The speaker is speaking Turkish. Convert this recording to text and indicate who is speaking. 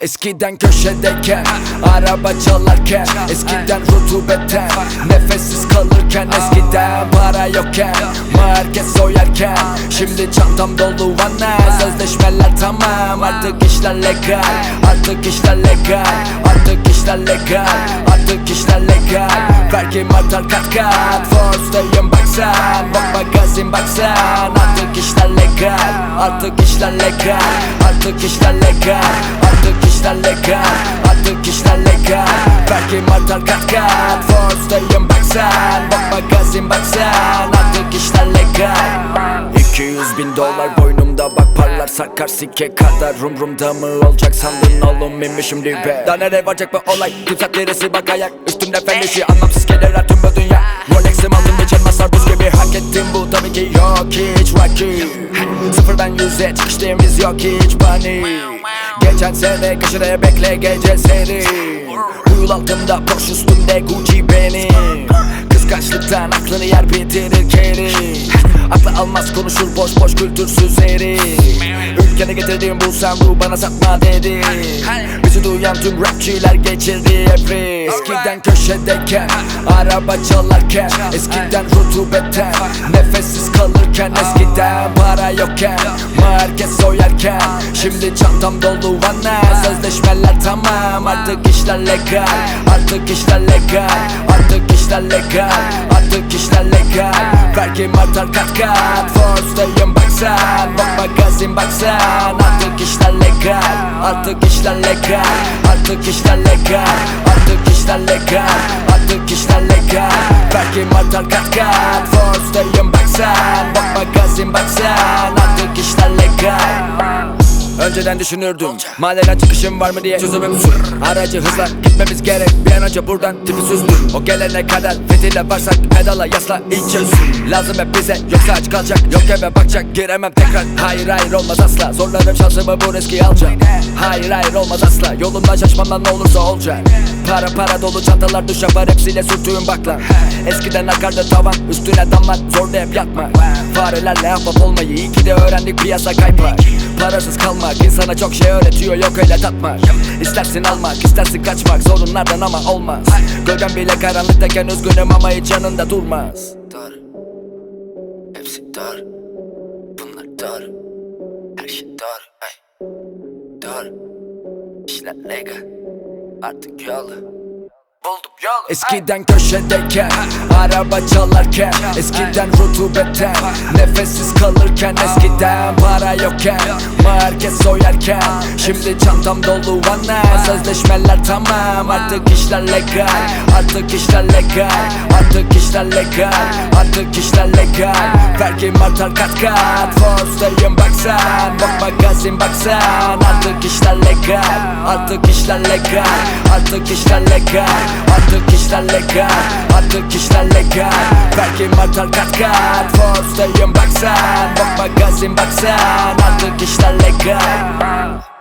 Speaker 1: Eskiden köşedeyken Araba çalarken Eskiden rutubetten Nefessiz kalırken Eskiden para yokken Herkes soyarken Şimdi çantam dolu vana Sözleşmeler tamam Artık işler legal Artık işler legal Artık işler legal Artık işler legal. Vergim artar kat kat Force'dayım bak sen Bak magazin bak sen Artık işler legal Artık işler legal Artık işler legal Artık işler legal Artık işler legal Vergim artar kat kat Force'dayım bak sen. Bak magazin bak sen Artık işler legal 200 bin dolar boynumda bak parlar sakar sikke kadar. Umrumda mı olacak sandın oğlum inmişim dibe Daha nereye varacak bu olay? Tüfek neresi bak ayak Üstümde fenleşi anlamsız gelir tüm bu dünya. Rolex'im aldım geçen masar buz gibi. Hak ettim bu tabii ki yok hiç Rocky Sıfırdan yüze çıkıştığımız yok hiç panik Geçen sene kaşıraya bekle gece seni. Uyul altımda Porsche üstümde Gucci benim Kıskançlıktan aklını yer bitirir keri. Aklı almaz konuşur boş boş kültürsüz herif Ülkene getirdiğim bu bana satma dedi. Bizi duyan tüm rapçiler geçirdi hep risk Eskiden köşedeyken Araba çalarken Eskiden rutubetten Nefessiz kalırken Eskiden para yokken Herkes soyarken. Şimdi çantam dolu vana Sözleşmeler tamam Artık işler legal Artık işler legal işler legal Artık işler legal Vergim artar kat kat Force'dayım bak sen Bak magazin bak sen. Artık işler legal Artık işler legal Artık işler legal Artık işler legal Artık işler legal Vergim artar kat kat Force'dayım bak sen Bak magazin bak sen. Artık işler legal Önceden düşünürdüm Mahalleden çıkışım var mı diye. Çözümüm sur Aracı hızla gitmemiz gerek. Bir an önce buradan tipi süzdür O gelene kadar fetile varsak pedala yasla çöz Lazım hep bize yoksa aç kalacak. Yok eve bakacak giremem tekrar. Hayır hayır olmaz asla. Zorlarım şansımı bu riski alacağım. Hayır hayır olmaz asla. Yolumdan şaşmam lan ne olursa olacak. Para para dolu çantalar duş yapar hepsiyle sürtüğüm bakla. Eskiden akardı tavan üstüne damlar. Zorda hep yatma Farelerle ahbap olmayı iyi ki de öğrendik piyasa kaypar Parasız kalmak insana çok şey öğretiyor yok öyle tatmak. İstersin almak istersin kaçmak sorunlardan ama olmaz. Gölgem bile karanlıktayken üzgünüm ama hiç yanında durmaz.
Speaker 2: Dar. Hepsi dar. Bunlar dar. Her şey dar ay. Dar. İşler legal Artık yolu Buldum yolu
Speaker 1: Eskiden köşedeyken Araba çalarken Eskiden rutubetten Nefessiz kalırken Eskiden para yokken Herkes soyarken Şimdi çantam dolu vana Sözleşmeler tamam Artık işler legal Artık işler legal Artık işler legal Artık işler legal Vergim artar kat kat Force'dayım bak sen. Bak magazin bak sen Artık işler legal. Artık işler legal Artık işler legal. Artık işler legal Artık işler legal. Vergim artar kat kat Force'dayım bak sen Bak magazin bak sen Artık işler legal